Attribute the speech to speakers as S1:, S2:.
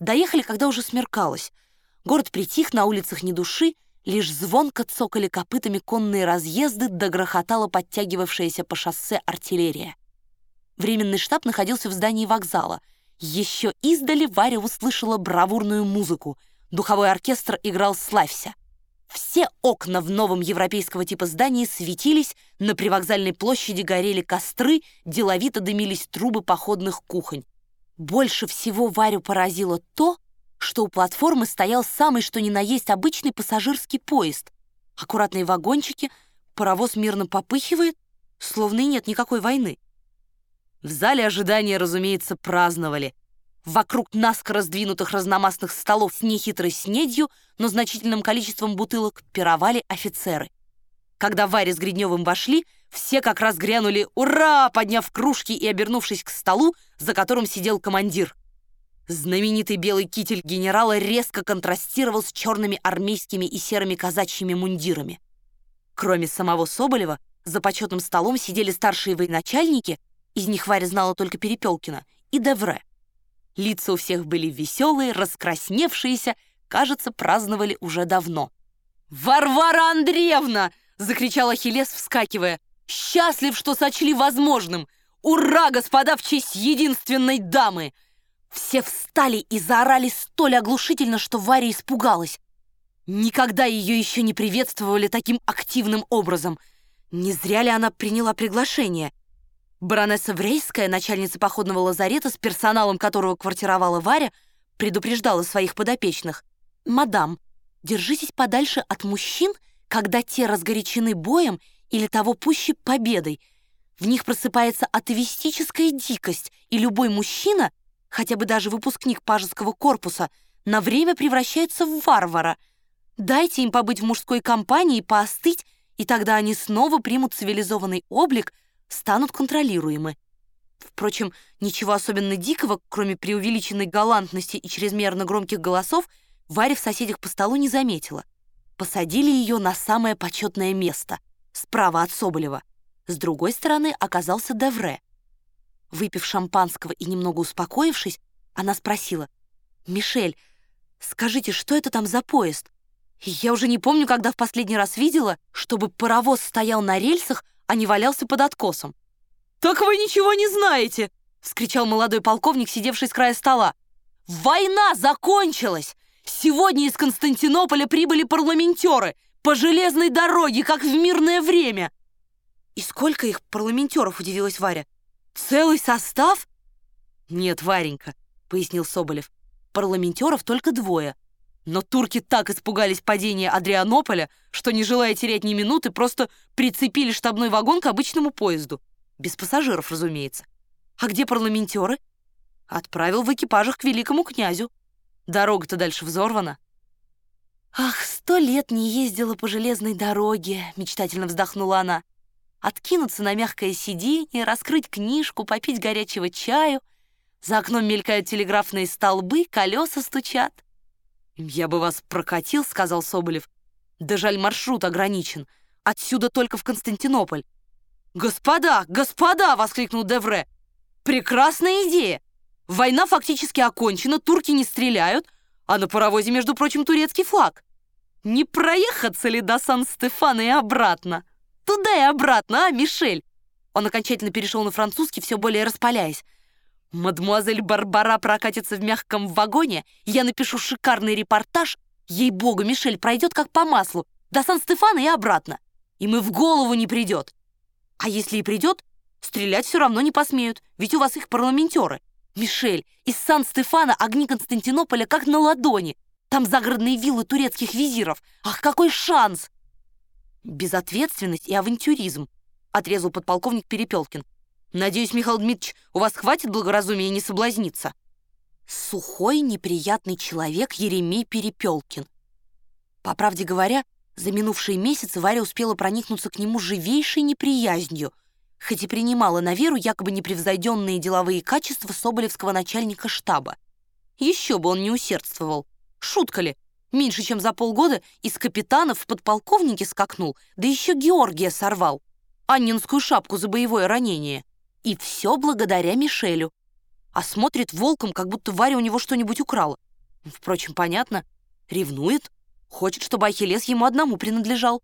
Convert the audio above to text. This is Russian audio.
S1: Доехали, когда уже смеркалось. Город притих, на улицах ни души, лишь звонко цокали копытами конные разъезды, догрохотала подтягивавшаяся по шоссе артиллерия. Временный штаб находился в здании вокзала. Еще издали Варя услышала бравурную музыку. Духовой оркестр играл «Славься». Все окна в новом европейского типа здании светились, на привокзальной площади горели костры, деловито дымились трубы походных кухонь. Больше всего Варю поразило то, что у платформы стоял самый что ни на есть обычный пассажирский поезд. Аккуратные вагончики, паровоз мирно попыхивает, словно и нет никакой войны. В зале ожидания, разумеется, праздновали. Вокруг наскоро сдвинутых разномастных столов с нехитрой снедью, но значительным количеством бутылок пировали офицеры. Когда Варя с Гридневым вошли, все как раз грянули «Ура!», подняв кружки и обернувшись к столу, за которым сидел командир. Знаменитый белый китель генерала резко контрастировал с черными армейскими и серыми казачьими мундирами. Кроме самого Соболева, за почетным столом сидели старшие военачальники, из них Варя знала только Перепелкина, и Девре. Лица у всех были веселые, раскрасневшиеся, кажется, праздновали уже давно. «Варвара Андреевна!» — закричал Ахиллес, вскакивая. «Счастлив, что сочли возможным! Ура, господа, в честь единственной дамы!» Все встали и заорали столь оглушительно, что Варя испугалась. Никогда ее еще не приветствовали таким активным образом. Не зря ли она приняла приглашение? Баронесса Врейская, начальница походного лазарета, с персоналом которого квартировала Варя, предупреждала своих подопечных. «Мадам, держитесь подальше от мужчин, когда те разгорячены боем или того пуще победой. В них просыпается атовистическая дикость, и любой мужчина, хотя бы даже выпускник пажеского корпуса, на время превращается в варвара. Дайте им побыть в мужской компании, поостыть, и тогда они снова примут цивилизованный облик — станут контролируемы. Впрочем, ничего особенно дикого, кроме преувеличенной галантности и чрезмерно громких голосов, Варя в соседях по столу не заметила. Посадили ее на самое почетное место, справа от Соболева. С другой стороны оказался Девре. Выпив шампанского и немного успокоившись, она спросила, «Мишель, скажите, что это там за поезд? Я уже не помню, когда в последний раз видела, чтобы паровоз стоял на рельсах, а не валялся под откосом. «Так вы ничего не знаете!» — вскричал молодой полковник, сидевший с края стола. «Война закончилась! Сегодня из Константинополя прибыли парламентеры по железной дороге, как в мирное время!» «И сколько их парламентеров?» — удивилась Варя. «Целый состав?» «Нет, Варенька», — пояснил Соболев. «Парламентеров только двое. Но турки так испугались падения Адрианополя, что, не желая терять ни минуты, просто прицепили штабной вагон к обычному поезду. Без пассажиров, разумеется. А где парламентеры? Отправил в экипажах к великому князю. Дорога-то дальше взорвана. «Ах, сто лет не ездила по железной дороге», — мечтательно вздохнула она. «Откинуться на мягкое сиденье, раскрыть книжку, попить горячего чаю. За окном мелькают телеграфные столбы, колеса стучат. «Я бы вас прокатил», — сказал Соболев. «Да жаль, маршрут ограничен. Отсюда только в Константинополь». «Господа, господа!» — воскликнул Девре. «Прекрасная идея! Война фактически окончена, турки не стреляют, а на паровозе, между прочим, турецкий флаг. Не проехаться ли до Сан-Стефана и обратно? Туда и обратно, а, Мишель?» Он окончательно перешел на французский, все более распаляясь. Мадемуазель Барбара прокатится в мягком вагоне, я напишу шикарный репортаж, ей-богу, Мишель пройдет как по маслу, до Сан-Стефана и обратно. И мы в голову не придет. А если и придет, стрелять все равно не посмеют, ведь у вас их парламентеры. Мишель, из Сан-Стефана огни Константинополя как на ладони. Там загородные виллы турецких визиров. Ах, какой шанс! Безответственность и авантюризм, отрезал подполковник Перепелкин. Надеюсь, Михаил Дмитриевич, у вас хватит благоразумия не соблазниться. Сухой, неприятный человек Еремей Перепелкин. По правде говоря, за минувшие месяцы Варя успела проникнуться к нему живейшей неприязнью, хоть и принимала на веру якобы непревзойденные деловые качества соболевского начальника штаба. Еще бы он не усердствовал. Шутка ли? Меньше чем за полгода из капитанов в подполковнике скакнул, да еще Георгия сорвал. Аннинскую шапку за боевое ранение. И все благодаря Мишелю. А смотрит волком, как будто Варя у него что-нибудь украла. Впрочем, понятно, ревнует, хочет, чтобы Ахиллес ему одному принадлежал.